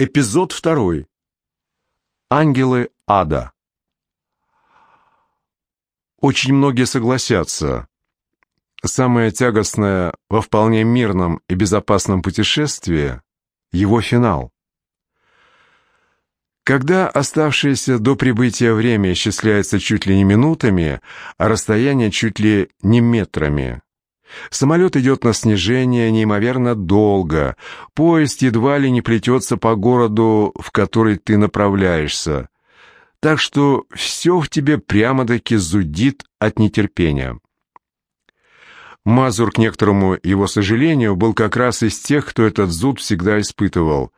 Эпизод второй. Ангелы ада. Очень многие согласятся. Самое тягостное во вполне мирном и безопасном путешествии — его финал. Когда оставшееся до прибытия время исчисляется чуть ли не минутами, а расстояние чуть ли не метрами, Самолет идет на снижение неимоверно долго. Поезд едва ли не плетется по городу, в который ты направляешься. Так что все в тебе прямо-таки зудит от нетерпения. Мазур, к некоторому его сожалению, был как раз из тех, кто этот зуд всегда испытывал.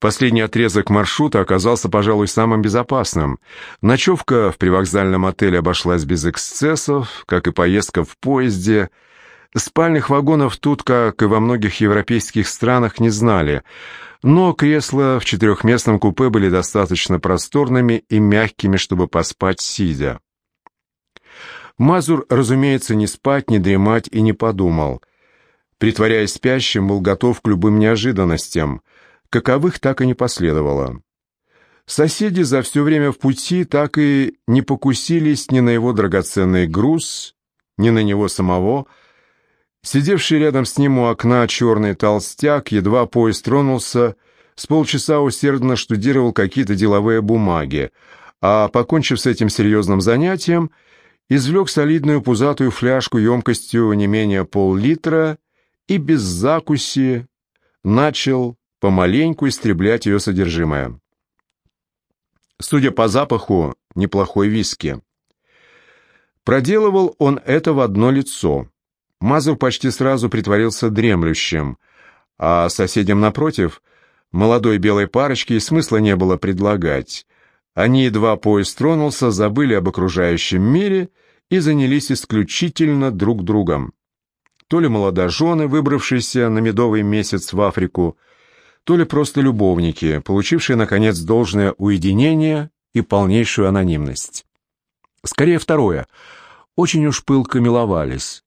Последний отрезок маршрута оказался, пожалуй, самым безопасным. Ночевка в привокзальном отеле обошлась без эксцессов, как и поездка в поезде – Спальных вагонов тут, как и во многих европейских странах, не знали, но кресла в четырехместном купе были достаточно просторными и мягкими, чтобы поспать сидя. Мазур, разумеется, не спать, не дремать и не подумал. Притворяясь спящим, был готов к любым неожиданностям, каковых так и не последовало. Соседи за все время в пути так и не покусились ни на его драгоценный груз, ни на него самого, Сидевший рядом с ним у окна черный толстяк, едва поезд тронулся, с полчаса усердно штудировал какие-то деловые бумаги, а, покончив с этим серьезным занятием, извлек солидную пузатую фляжку емкостью не менее пол-литра и без закуси начал помаленьку истреблять ее содержимое. Судя по запаху, неплохой виски. Проделывал он это в одно лицо — Мазур почти сразу притворился дремлющим, а соседям напротив, молодой белой парочке, и смысла не было предлагать. Они, едва поезд тронулся, забыли об окружающем мире и занялись исключительно друг другом. То ли молодожены, выбравшиеся на медовый месяц в Африку, то ли просто любовники, получившие, наконец, должное уединение и полнейшую анонимность. Скорее второе. Очень уж пылко миловались.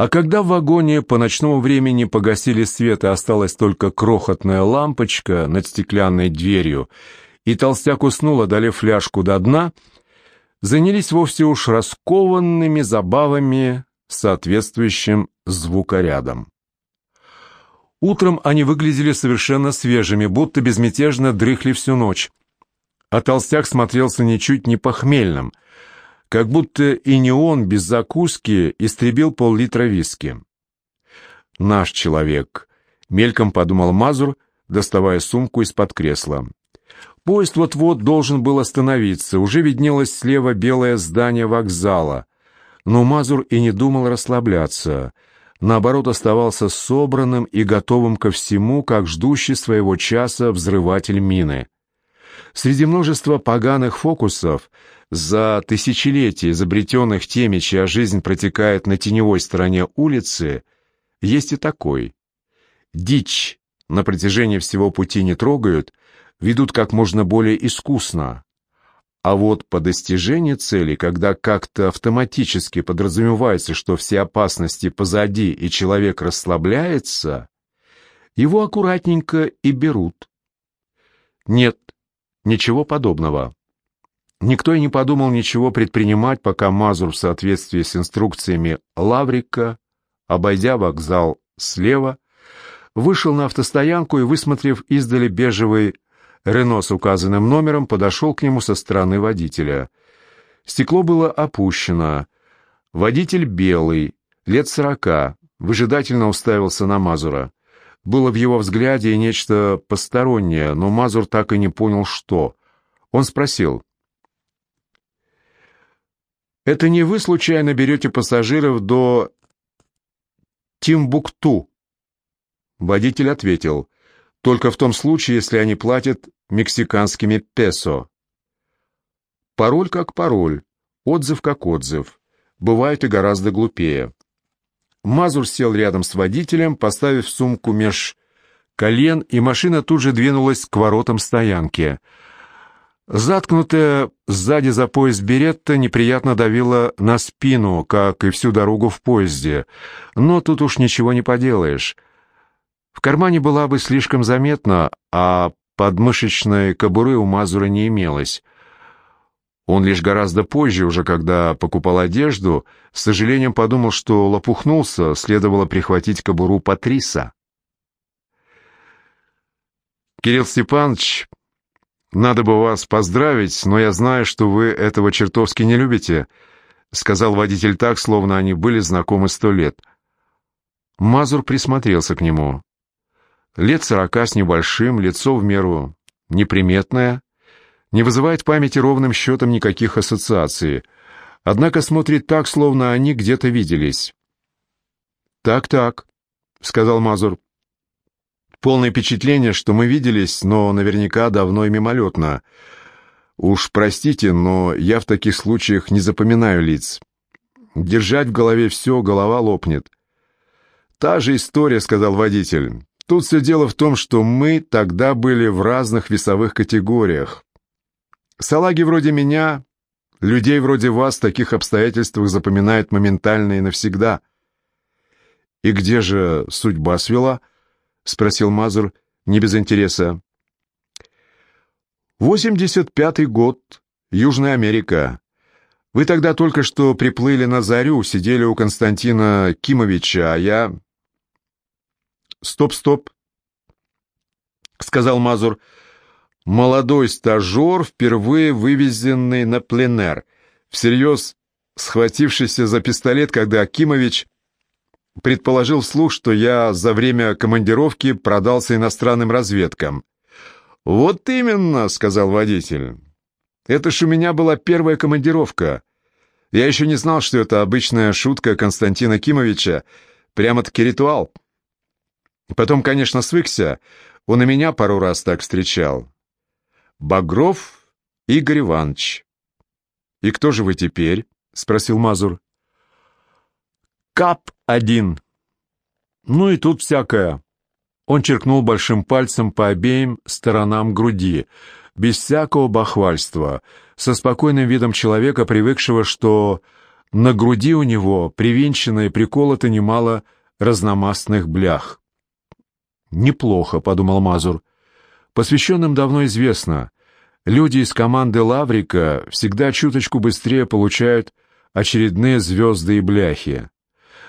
А когда в вагоне по ночному времени погасили свет и осталась только крохотная лампочка над стеклянной дверью, и толстяк уснул, одолев фляжку до дна, занялись вовсе уж раскованными забавами соответствующим звукорядом. Утром они выглядели совершенно свежими, будто безмятежно дрыхли всю ночь. А толстяк смотрелся ничуть не похмельным — как будто и не он без закуски истребил пол-литра виски. «Наш человек», — мельком подумал Мазур, доставая сумку из-под кресла. Поезд вот-вот должен был остановиться, уже виднелось слева белое здание вокзала. Но Мазур и не думал расслабляться. Наоборот, оставался собранным и готовым ко всему, как ждущий своего часа взрыватель мины. Среди множества поганых фокусов — за тысячелетия, изобретенных теми, чья жизнь протекает на теневой стороне улицы, есть и такой. Дичь на протяжении всего пути не трогают, ведут как можно более искусно. А вот по достижении цели, когда как-то автоматически подразумевается, что все опасности позади и человек расслабляется, его аккуратненько и берут. Нет, ничего подобного. Никто и не подумал ничего предпринимать, пока Мазур в соответствии с инструкциями Лаврика, обойдя вокзал слева, вышел на автостоянку и, высмотрев издали бежевый Рено с указанным номером, подошел к нему со стороны водителя. Стекло было опущено. Водитель белый, лет сорока, выжидательно уставился на Мазура. Было в его взгляде нечто постороннее, но Мазур так и не понял, что. Он спросил — это не вы случайно берете пассажиров до Тимбукту? Водитель ответил, только в том случае, если они платят мексиканскими песо. Пароль как пароль, отзыв как отзыв. Бывает и гораздо глупее. Мазур сел рядом с водителем, поставив сумку меж колен, и машина тут же двинулась к воротам стоянки — Заткнутая сзади за пояс беретта неприятно давила на спину, как и всю дорогу в поезде, но тут уж ничего не поделаешь. В кармане была бы слишком заметна, а подмышечной кобуры у Мазура не имелось. Он лишь гораздо позже, уже когда покупал одежду, с сожалением подумал, что лопухнулся, следовало прихватить кобуру Патриса. «Кирилл Степанович, надо бы вас поздравить, но я знаю, что вы этого чертовски не любите», сказал водитель так, словно они были знакомы сто лет. Мазур присмотрелся к нему. Лет сорока с небольшим, лицо в меру неприметное, не вызывает в памяти ровным счетом никаких ассоциаций, однако смотрит так, словно они где-то виделись. «Так-так», — сказал Мазур. «Полное впечатление, что мы виделись, но наверняка давно и мимолетно. Уж простите, но я в таких случаях не запоминаю лиц. Держать в голове все, голова лопнет». «Та же история», — сказал водитель. «Тут все дело в том, что мы тогда были в разных весовых категориях. Салаги вроде меня, людей вроде вас в таких обстоятельствах запоминают моментально и навсегда. «И где же судьба свела?» — спросил Мазур, не без интереса. «Восемьдесят пятый год, Южная Америка. Вы тогда только что приплыли на Зарю, сидели у Константина Кимовича, а я...» «Стоп, стоп», — сказал Мазур, — молодой стажер, впервые вывезенный на пленэр, всерьез схватившийся за пистолет, когда Акимович предположил вслух, что я за время командировки продался иностранным разведкам. «Вот именно», — сказал водитель. «Это ж у меня была первая командировка. Я еще не знал, что это обычная шутка Константина Кимовича, прямо-таки ритуал. Потом, конечно, свыкся, он и меня пару раз так встречал. Багров Игорь Иванович. «И кто же вы теперь?» — спросил Мазур. «Кап-1». «Ну и тут всякое». Он черкнул большим пальцем по обеим сторонам груди, без всякого бахвальства, со спокойным видом человека, привыкшего, что на груди у него привинчено и приколото немало разномастных блях. «Неплохо», — подумал Мазур. Посвященным давно известно, люди из команды Лаврика всегда чуточку быстрее получают очередные звезды и бляхи.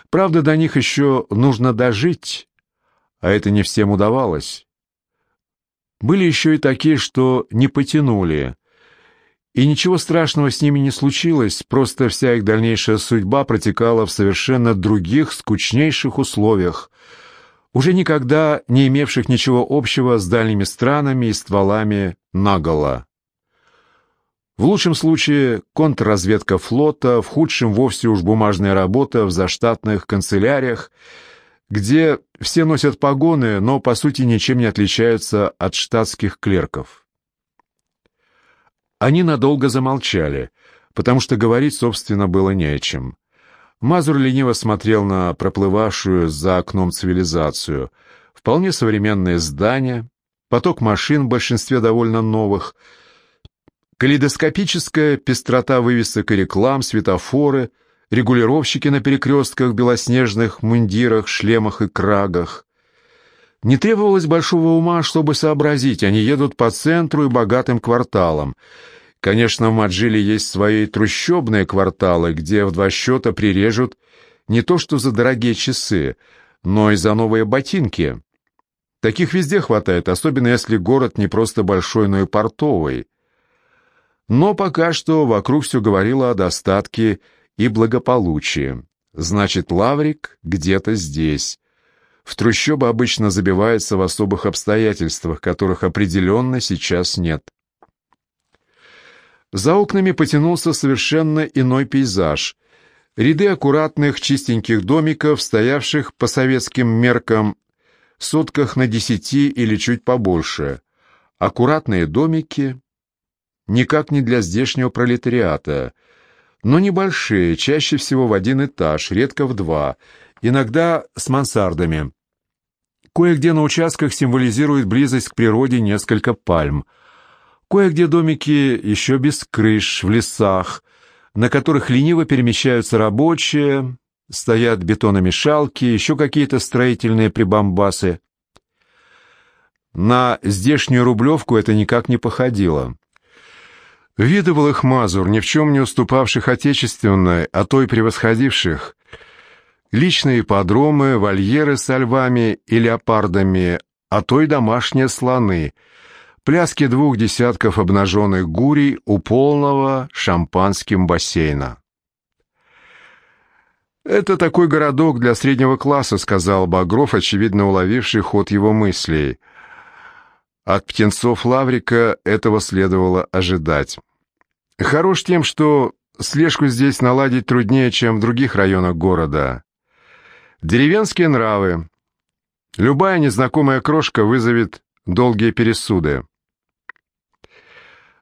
Правда, до них еще нужно дожить, а это не всем удавалось. Были еще и такие, что не потянули. И ничего страшного с ними не случилось, просто вся их дальнейшая судьба протекала в совершенно других, скучнейших условиях, уже никогда не имевших ничего общего с дальними странами и стволами наголо. В лучшем случае контрразведка флота, в худшем вовсе уж бумажная работа в заштатных канцеляриях, где все носят погоны, но по сути ничем не отличаются от штатских клерков. Они надолго замолчали, потому что говорить, собственно, было не о чем. Мазур лениво смотрел на проплывавшую за окном цивилизацию. Вполне современное здание, поток машин, в большинстве довольно новых, калейдоскопическая пестрота вывесок и реклам, светофоры, регулировщики на перекрестках белоснежных мундирах, шлемах и крагах. Не требовалось большого ума, чтобы сообразить, они едут по центру и богатым кварталам — Конечно, в Маджиле есть свои трущобные кварталы, где в два счета прирежут не то что за дорогие часы, но и за новые ботинки. Таких везде хватает, особенно если город не просто большой, но и портовый. Но пока что вокруг все говорило о достатке и благополучии. Значит, Лаврик где-то здесь. В трущобы обычно забивается в особых обстоятельствах, которых определенно сейчас нет. За окнами потянулся совершенно иной пейзаж. Ряды аккуратных чистеньких домиков, стоявших по советским меркам сотках на десяти или чуть побольше. Аккуратные домики, никак не для здешнего пролетариата, но небольшие, чаще всего в один этаж, редко в два, иногда с мансардами. Кое-где на участках символизирует близость к природе несколько пальм – Кое-где домики еще без крыш, в лесах, на которых лениво перемещаются рабочие, стоят бетономешалки, еще какие-то строительные прибамбасы. На здешнюю рублевку это никак не походило. Видывал их Мазур, ни в чем не уступавших отечественной, а то и превосходивших. Личные подромы, вольеры со львами и леопардами, а то и домашние слоны, пляски двух десятков обнаженных гурий у полного шампанским бассейна. «Это такой городок для среднего класса», — сказал Багров, очевидно уловивший ход его мыслей. От птенцов Лаврика этого следовало ожидать. Хорош тем, что слежку здесь наладить труднее, чем в других районах города. Деревенские нравы. Любая незнакомая крошка вызовет долгие пересуды.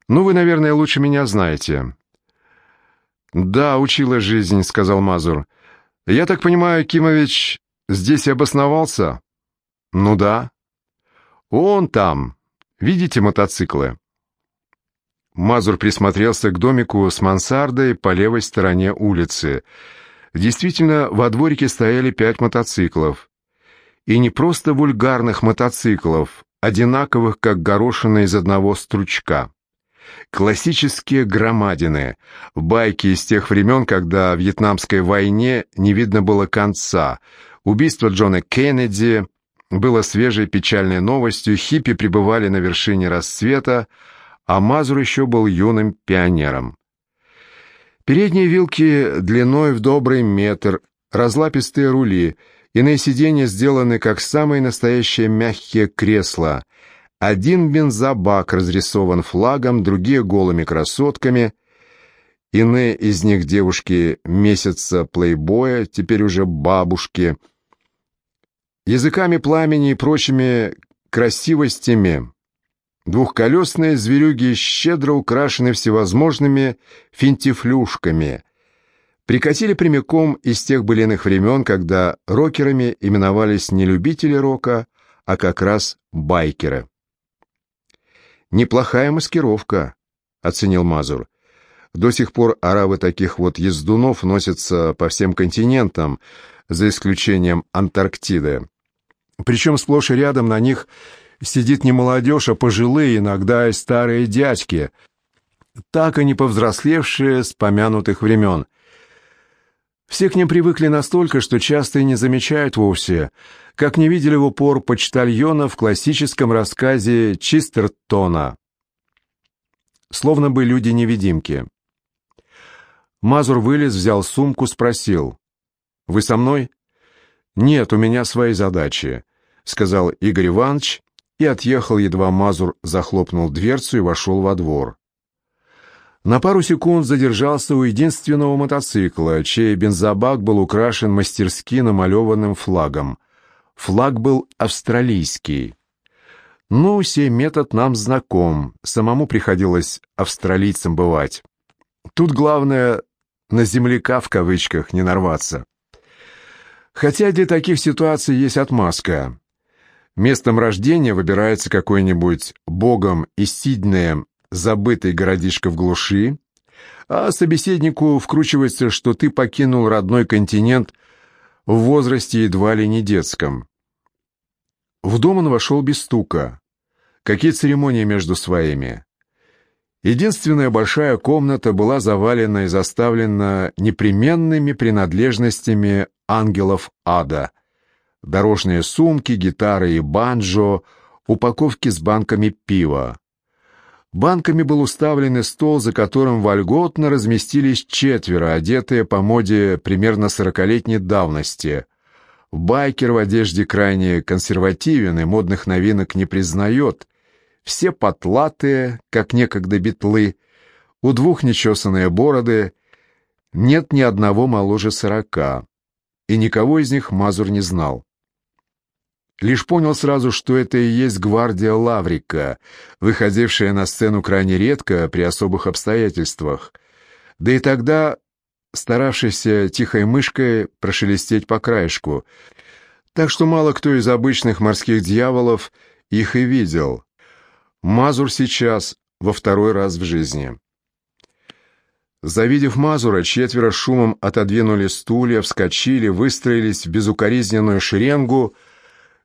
Ну, вы, наверное, лучше меня знаете. Да, учила жизнь, сказал Мазур. Я так понимаю, Кимович здесь и обосновался? Ну да. Он там. Видите мотоциклы? Мазур присмотрелся к домику с мансардой по левой стороне улицы. Действительно, во дворике стояли пять мотоциклов. И не просто вульгарных мотоциклов, одинаковых, как горошины из одного стручка. Классические громадины, байки из тех времен, когда в Вьетнамской войне не видно было конца. Убийство Джона Кеннеди было свежей печальной новостью, хиппи пребывали на вершине расцвета, а Мазур еще был юным пионером. Передние вилки длиной в добрый метр, разлапистые рули, иные сиденья сделаны как самые настоящие мягкие кресла. Один бензобак разрисован флагом, другие голыми красотками. Иные из них девушки месяца плейбоя, теперь уже бабушки. Языками пламени и прочими красивостями Двухколесные зверюги щедро украшены всевозможными финтифлюшками. Прикатили прямиком из тех былиных времен, когда рокерами именовались не любители рока, а как раз байкеры. «Неплохая маскировка», — оценил Мазур. «До сих пор аравы таких вот ездунов носятся по всем континентам, за исключением Антарктиды. Причем сплошь и рядом на них сидит не молодежь, а пожилые, иногда и старые дядьки, так и не повзрослевшие с помянутых времен. Все к ним привыкли настолько, что часто и не замечают вовсе, как не видели в упор почтальона в классическом рассказе Чистертона. Словно бы люди-невидимки. Мазур вылез, взял сумку, спросил. «Вы со мной?» «Нет, у меня свои задачи», — сказал Игорь Иванович и отъехал, едва Мазур захлопнул дверцу и вошел во двор. На пару секунд задержался у единственного мотоцикла, чей бензобак был украшен мастерски намалеванным флагом. Флаг был австралийский. Ну, сей метод нам знаком, самому приходилось австралийцам бывать. Тут главное на земляка в кавычках не нарваться. Хотя для таких ситуаций есть отмазка. Местом рождения выбирается какой-нибудь богом и Сиднеем забытый городишко в глуши, а собеседнику вкручивается, что ты покинул родной континент в возрасте едва ли не детском. В дом он вошел без стука. Какие церемонии между своими? Единственная большая комната была завалена и заставлена непременными принадлежностями ангелов ада, дорожные сумки, гитары и банджо, упаковки с банками пива. Банками был уставлен стол, за которым вольготно разместились четверо, одетые по моде примерно сорокалетней давности. Байкер в одежде крайне консервативен и модных новинок не признает. Все потлатые, как некогда битлы, у двух нечесанные бороды, нет ни одного моложе сорока, и никого из них Мазур не знал. Лишь понял сразу, что это и есть гвардия Лаврика, выходившая на сцену крайне редко при особых обстоятельствах. Да и тогда старавшийся тихой мышкой прошелестеть по краешку. Так что мало кто из обычных морских дьяволов их и видел. Мазур сейчас во второй раз в жизни. Завидев Мазура, четверо шумом отодвинули стулья, вскочили, выстроились в безукоризненную шеренгу —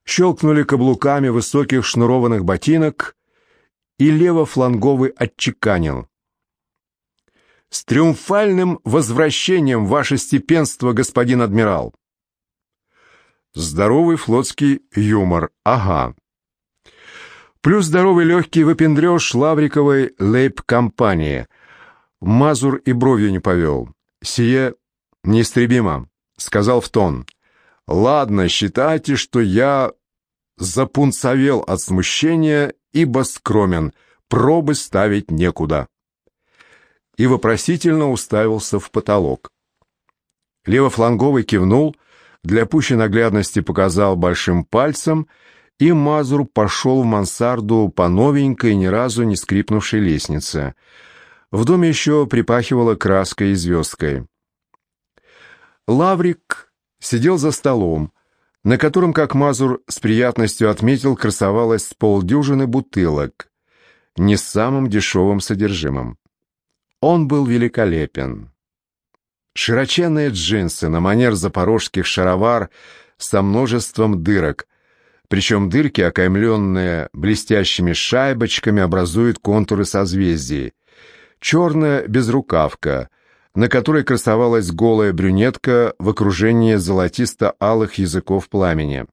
щелкнули каблуками высоких шнурованных ботинок, и левофланговый отчеканил. «С триумфальным возвращением, ваше степенство, господин адмирал!» Здоровый флотский юмор, ага. Плюс здоровый легкий выпендреж Лавриковой лейб-компании. Мазур и бровью не повел. Сие неистребимо, сказал в тон. Ладно, считайте, что я запунцовел от смущения, ибо скромен, пробы ставить некуда. И вопросительно уставился в потолок. Левофланговый кивнул, для пущей наглядности показал большим пальцем, и Мазур пошел в мансарду по новенькой, ни разу не скрипнувшей лестнице. В доме еще припахивало краской и звездкой. Лаврик сидел за столом, на котором, как Мазур с приятностью отметил, красовалось полдюжины бутылок, не самым дешевым содержимым. Он был великолепен. Широченные джинсы на манер запорожских шаровар со множеством дырок, причем дырки, окаймленные блестящими шайбочками, образуют контуры созвездий. Черная безрукавка, на которой красовалась голая брюнетка в окружении золотисто-алых языков пламени.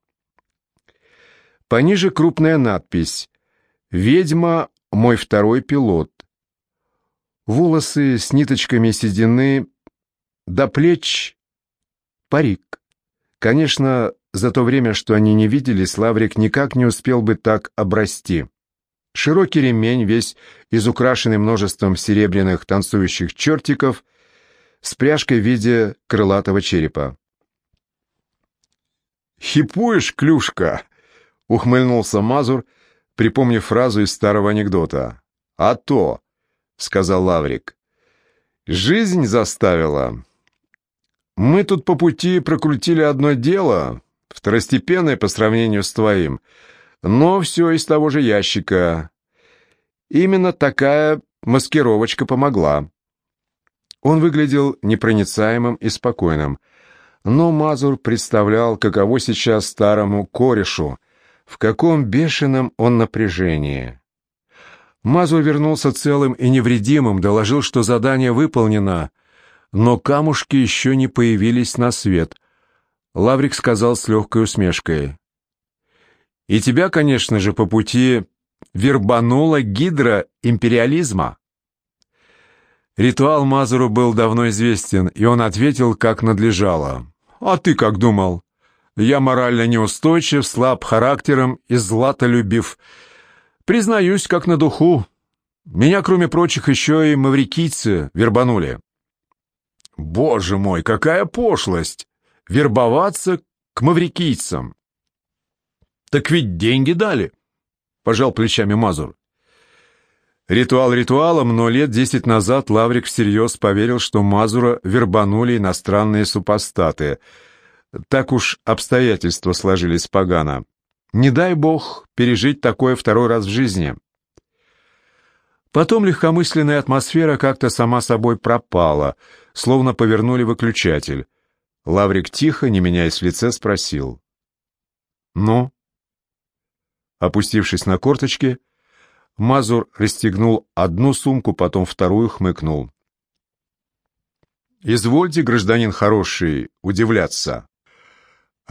Пониже крупная надпись «Ведьма – мой второй пилот». Волосы с ниточками седины до плеч парик. Конечно, за то время, что они не виделись, Лаврик никак не успел бы так обрасти. Широкий ремень, весь изукрашенный множеством серебряных танцующих чертиков, с пряжкой в виде крылатого черепа. «Хипуешь, клюшка!» — ухмыльнулся Мазур, припомнив фразу из старого анекдота. «А то!» — сказал Лаврик. «Жизнь заставила. Мы тут по пути прокрутили одно дело, второстепенное по сравнению с твоим, но все из того же ящика. Именно такая маскировочка помогла. Он выглядел непроницаемым и спокойным, но Мазур представлял, каково сейчас старому корешу, в каком бешеном он напряжении. Мазур вернулся целым и невредимым, доложил, что задание выполнено, но камушки еще не появились на свет. Лаврик сказал с легкой усмешкой. «И тебя, конечно же, по пути вербанула гидра империализма». Ритуал Мазуру был давно известен, и он ответил, как надлежало. «А ты как думал? Я морально неустойчив, слаб характером и златолюбив. Признаюсь, как на духу. Меня, кроме прочих, еще и маврикийцы вербанули». «Боже мой, какая пошлость! Вербоваться к маврикийцам!» «Так ведь деньги дали!» — пожал плечами Мазур. Ритуал ритуалом, но лет десять назад Лаврик всерьез поверил, что Мазура вербанули иностранные супостаты. Так уж обстоятельства сложились погано. Не дай бог пережить такое второй раз в жизни. Потом легкомысленная атмосфера как-то сама собой пропала, словно повернули выключатель. Лаврик тихо, не меняясь в лице, спросил. «Ну?» Опустившись на корточки, Мазур расстегнул одну сумку, потом вторую хмыкнул. «Извольте, гражданин хороший, удивляться».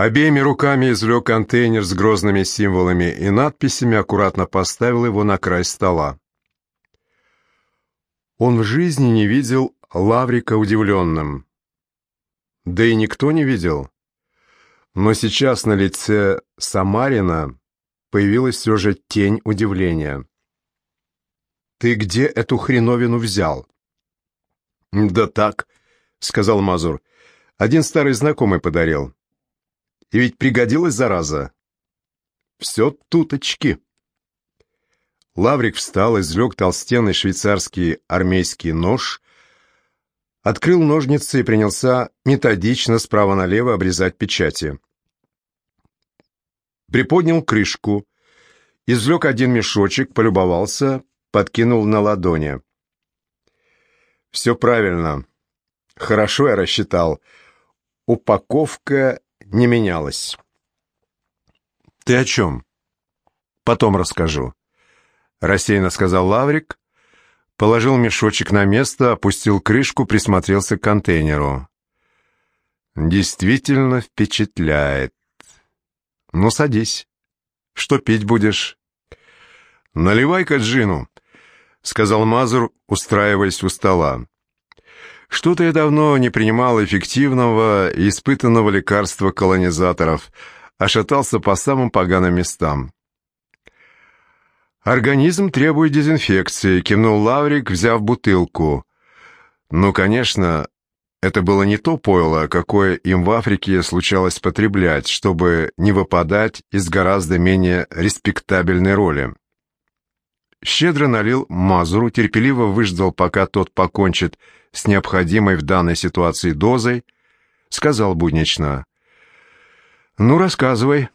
Обеими руками извлек контейнер с грозными символами и надписями, аккуратно поставил его на край стола. Он в жизни не видел Лаврика удивленным. Да и никто не видел. Но сейчас на лице Самарина появилась все же тень удивления. «Ты где эту хреновину взял?» «Да так», — сказал Мазур. «Один старый знакомый подарил. И ведь пригодилась зараза». «Все туточки». Лаврик встал, извлек толстенный швейцарский армейский нож, открыл ножницы и принялся методично справа налево обрезать печати. Приподнял крышку, извлек один мешочек, полюбовался, подкинул на ладони. «Все правильно. Хорошо я рассчитал. Упаковка не менялась». Ты о чем? Потом расскажу. Рассеянно сказал Лаврик, положил мешочек на место, опустил крышку, присмотрелся к контейнеру. Действительно впечатляет. Ну, садись. Что пить будешь? Наливай-ка джину, сказал Мазур, устраиваясь у стола. Что-то я давно не принимал эффективного испытанного лекарства колонизаторов, а шатался по самым поганым местам. «Организм требует дезинфекции», — кивнул Лаврик, взяв бутылку. «Ну, конечно, это было не то пойло, какое им в Африке случалось потреблять, чтобы не выпадать из гораздо менее респектабельной роли. Щедро налил Мазуру, терпеливо выждал, пока тот покончит с необходимой в данной ситуации дозой, сказал буднично. «Ну, рассказывай».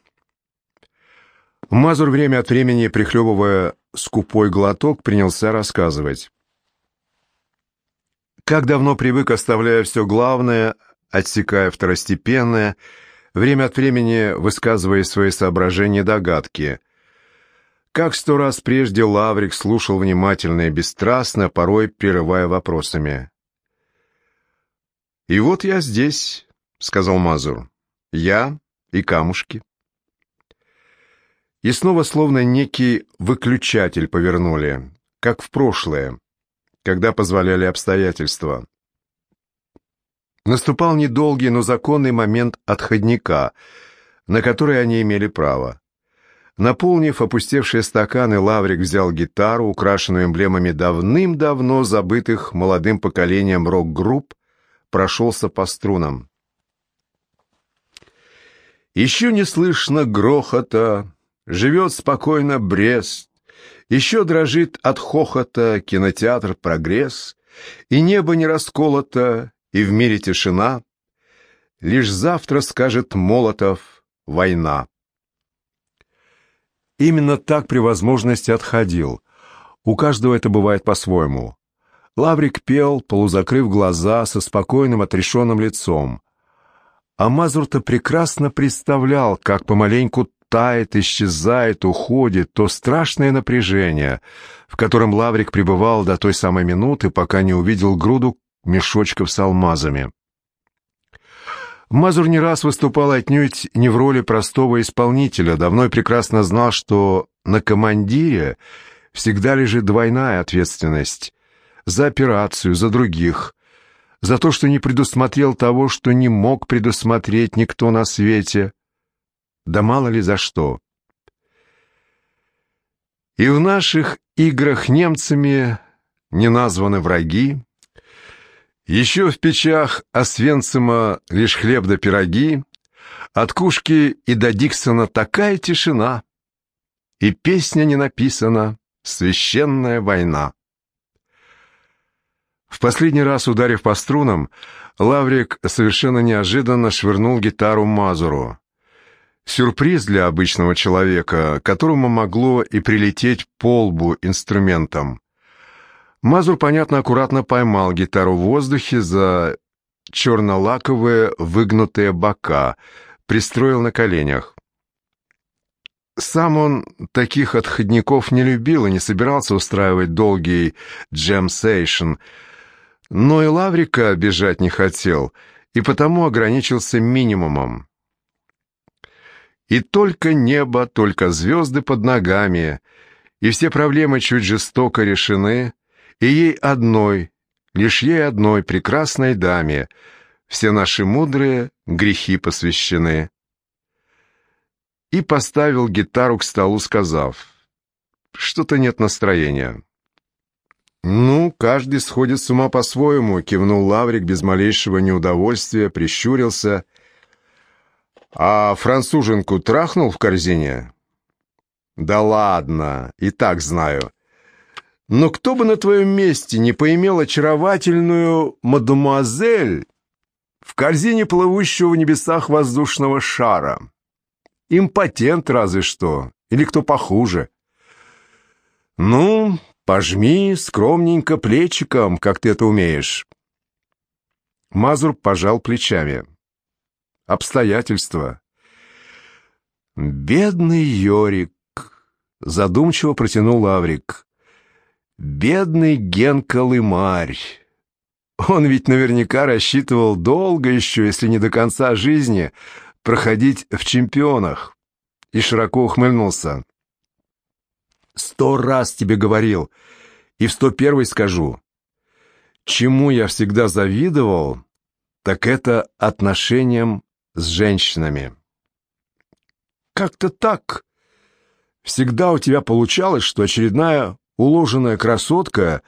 Мазур время от времени, прихлебывая скупой глоток, принялся рассказывать. Как давно привык, оставляя все главное, отсекая второстепенное, время от времени высказывая свои соображения и догадки. Как сто раз прежде Лаврик слушал внимательно и бесстрастно, порой прерывая вопросами. «И вот я здесь», — сказал Мазур. «Я и камушки». И снова словно некий выключатель повернули, как в прошлое, когда позволяли обстоятельства. Наступал недолгий, но законный момент отходника, на который они имели право. Наполнив опустевшие стаканы, Лаврик взял гитару, украшенную эмблемами давным-давно забытых молодым поколением рок-групп, прошелся по струнам. Еще не слышно грохота, живет спокойно Брест, еще дрожит от хохота кинотеатр «Прогресс», и небо не расколото, и в мире тишина. Лишь завтра скажет Молотов «Война». Именно так при возможности отходил. У каждого это бывает по-своему. Лаврик пел, полузакрыв глаза, со спокойным отрешенным лицом. А Мазур-то прекрасно представлял, как помаленьку тает, исчезает, уходит то страшное напряжение, в котором Лаврик пребывал до той самой минуты, пока не увидел груду мешочков с алмазами. Мазур не раз выступал отнюдь не в роли простого исполнителя, давно и прекрасно знал, что на командире всегда лежит двойная ответственность за операцию, за других, за то, что не предусмотрел того, что не мог предусмотреть никто на свете, да мало ли за что. И в наших играх немцами не названы враги, еще в печах Освенцима лишь хлеб да пироги, от Кушки и до Диксона такая тишина, и песня не написана. «Священная война». В последний раз, ударив по струнам, Лаврик совершенно неожиданно швырнул гитару Мазуру. Сюрприз для обычного человека, которому могло и прилететь по лбу инструментом. Мазур, понятно, аккуратно поймал гитару в воздухе за черно-лаковые выгнутые бока, пристроил на коленях. Сам он таких отходников не любил и не собирался устраивать долгий джем-сейшн, но и Лаврика обижать не хотел, и потому ограничился минимумом. И только небо, только звезды под ногами, и все проблемы чуть жестоко решены — и ей одной, лишь ей одной прекрасной даме, все наши мудрые грехи посвящены. И поставил гитару к столу, сказав, что-то нет настроения. «Ну, каждый сходит с ума по-своему», — кивнул Лаврик без малейшего неудовольствия, прищурился. «А француженку трахнул в корзине?» «Да ладно, и так знаю. Но кто бы на твоем месте не поимел очаровательную мадемуазель в корзине плывущего в небесах воздушного шара? Импотент разве что, или кто похуже. Ну, пожми скромненько плечиком, как ты это умеешь. Мазур пожал плечами. Обстоятельства. Бедный Йорик, задумчиво протянул Лаврик. Бедный Генка Лымарь. Он ведь наверняка рассчитывал долго еще, если не до конца жизни, проходить в чемпионах. И широко ухмыльнулся. Сто раз тебе говорил, и в сто первый скажу. Чему я всегда завидовал, так это отношениям с женщинами. Как-то так. Всегда у тебя получалось, что очередная уложенная красотка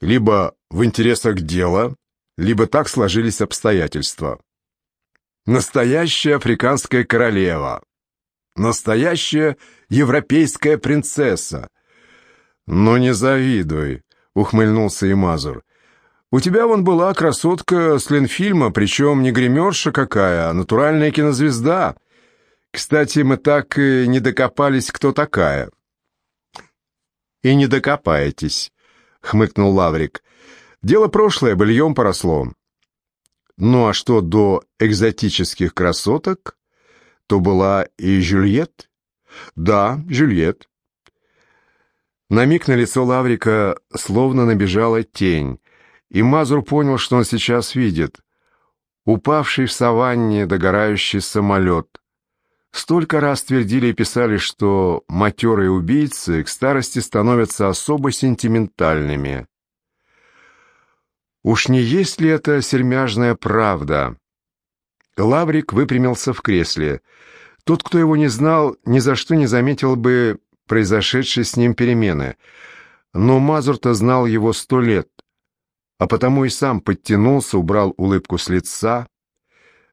либо в интересах дела, либо так сложились обстоятельства. Настоящая африканская королева. Настоящая европейская принцесса. «Ну не завидуй», — ухмыльнулся и Мазур. «У тебя вон была красотка с Ленфильма, причем не гримерша какая, а натуральная кинозвезда. Кстати, мы так и не докопались, кто такая». «И не докопаетесь», — хмыкнул Лаврик. «Дело прошлое, быльем поросло. Ну а что до экзотических красоток, то была и Жюльет. Да, Жюльет. На миг на лицо Лаврика словно набежала тень, и Мазур понял, что он сейчас видит. Упавший в саванне догорающий самолет. Столько раз твердили и писали, что матерые убийцы к старости становятся особо сентиментальными. Уж не есть ли это сермяжная правда? Лаврик выпрямился в кресле. Тот, кто его не знал, ни за что не заметил бы произошедшей с ним перемены. Но Мазур-то знал его сто лет, а потому и сам подтянулся, убрал улыбку с лица.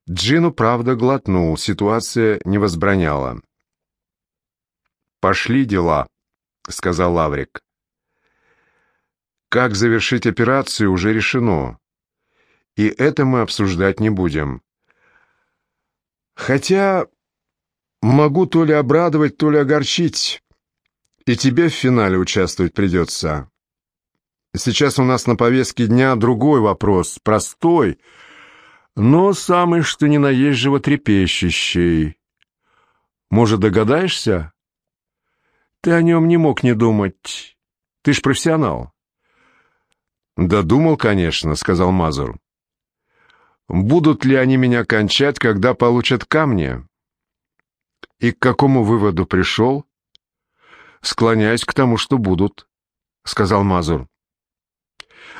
Джину, правда, глотнул, ситуация не возбраняла. «Пошли дела», — сказал Лаврик. Как завершить операцию, уже решено. И это мы обсуждать не будем. Хотя могу то ли обрадовать, то ли огорчить. И тебе в финале участвовать придется. Сейчас у нас на повестке дня другой вопрос, простой, но самый что ни на есть животрепещущий. Может, догадаешься? Ты о нем не мог не думать. Ты ж профессионал. «Додумал, конечно», — сказал Мазур. «Будут ли они меня кончать, когда получат камни?» «И к какому выводу пришел?» «Склоняюсь к тому, что будут», — сказал Мазур.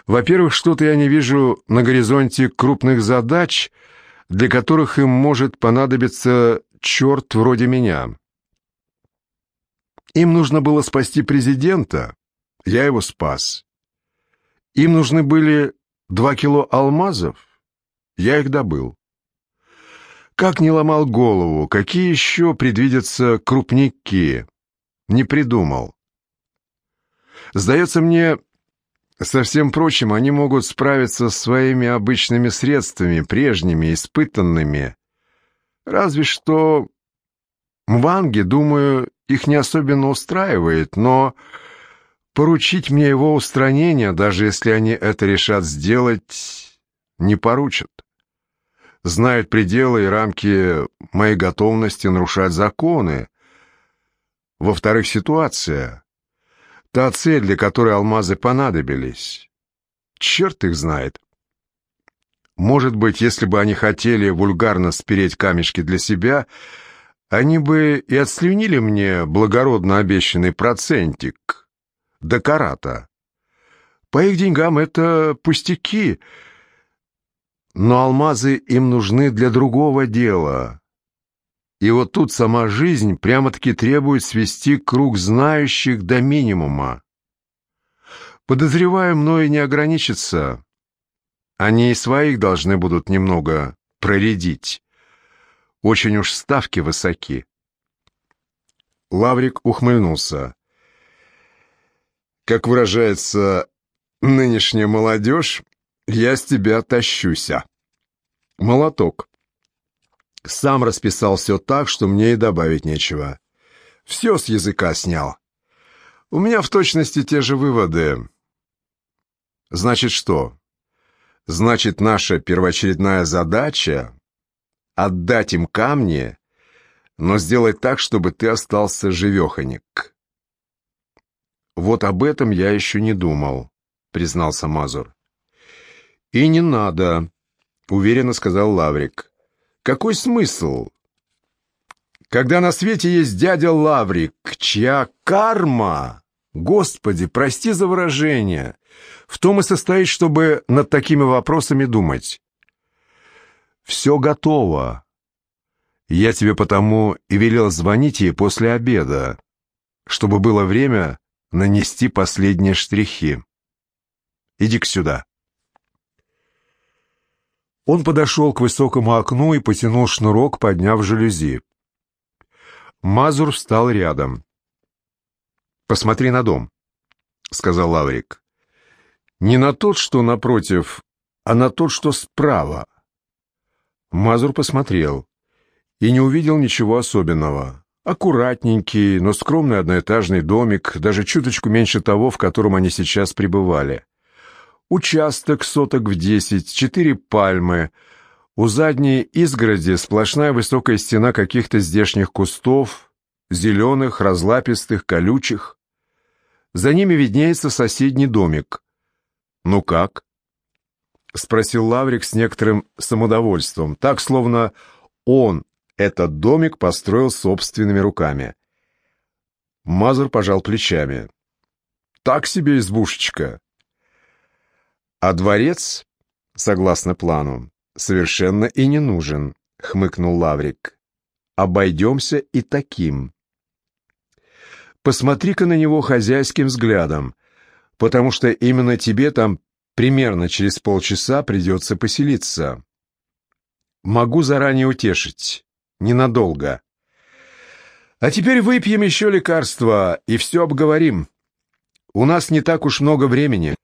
«Во-первых, что-то я не вижу на горизонте крупных задач, для которых им может понадобиться черт вроде меня. Им нужно было спасти президента, я его спас. Им нужны были два кило алмазов. Я их добыл. Как не ломал голову, какие еще предвидятся крупники? Не придумал. Сдается мне, со всем прочим, они могут справиться своими обычными средствами, прежними, испытанными. Разве что Мванги, думаю, их не особенно устраивает, но Поручить мне его устранение, даже если они это решат сделать, не поручат. Знают пределы и рамки моей готовности нарушать законы. Во-вторых, ситуация. Та цель, для которой алмазы понадобились. Черт их знает. Может быть, если бы они хотели вульгарно спереть камешки для себя, они бы и отслюнили мне благородно обещанный процентик» до карата. По их деньгам это пустяки, но алмазы им нужны для другого дела. И вот тут сама жизнь прямо-таки требует свести круг знающих до минимума. Подозреваю, мною не ограничится. Они и своих должны будут немного проредить. Очень уж ставки высоки. Лаврик ухмыльнулся. Как выражается нынешняя молодежь, я с тебя тащуся. Молоток. Сам расписал все так, что мне и добавить нечего. Все с языка снял. У меня в точности те же выводы. Значит что? Значит, наша первоочередная задача — отдать им камни, но сделай так, чтобы ты остался живеханик». «Вот об этом я еще не думал», — признался Мазур. «И не надо», — уверенно сказал Лаврик. «Какой смысл? Когда на свете есть дядя Лаврик, чья карма, Господи, прости за выражение, в том и состоит, чтобы над такими вопросами думать. Все готово. Я тебе потому и велел звонить ей после обеда, чтобы было время нанести последние штрихи. Иди-ка сюда. Он подошел к высокому окну и потянул шнурок, подняв жалюзи. Мазур встал рядом. «Посмотри на дом», — сказал Лаврик. «Не на тот, что напротив, а на тот, что справа». Мазур посмотрел и не увидел ничего особенного. Аккуратненький, но скромный одноэтажный домик, даже чуточку меньше того, в котором они сейчас пребывали. Участок соток в десять, четыре пальмы — у задней изгороди сплошная высокая стена каких-то здешних кустов, зеленых, разлапистых, колючих. За ними виднеется соседний домик. «Ну как?» — спросил Лаврик с некоторым самодовольством, так, словно он этот домик построил собственными руками. Мазур пожал плечами. «Так себе избушечка». А дворец, согласно плану, совершенно и не нужен», — хмыкнул Лаврик. «Обойдемся и таким». Посмотри-ка на него хозяйским взглядом, потому что именно тебе там примерно через полчаса придется поселиться. Могу заранее утешить. Ненадолго. А теперь выпьем еще лекарства и все обговорим. У нас не так уж много времени.